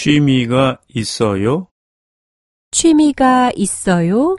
취미가 있어요? 취미가 있어요?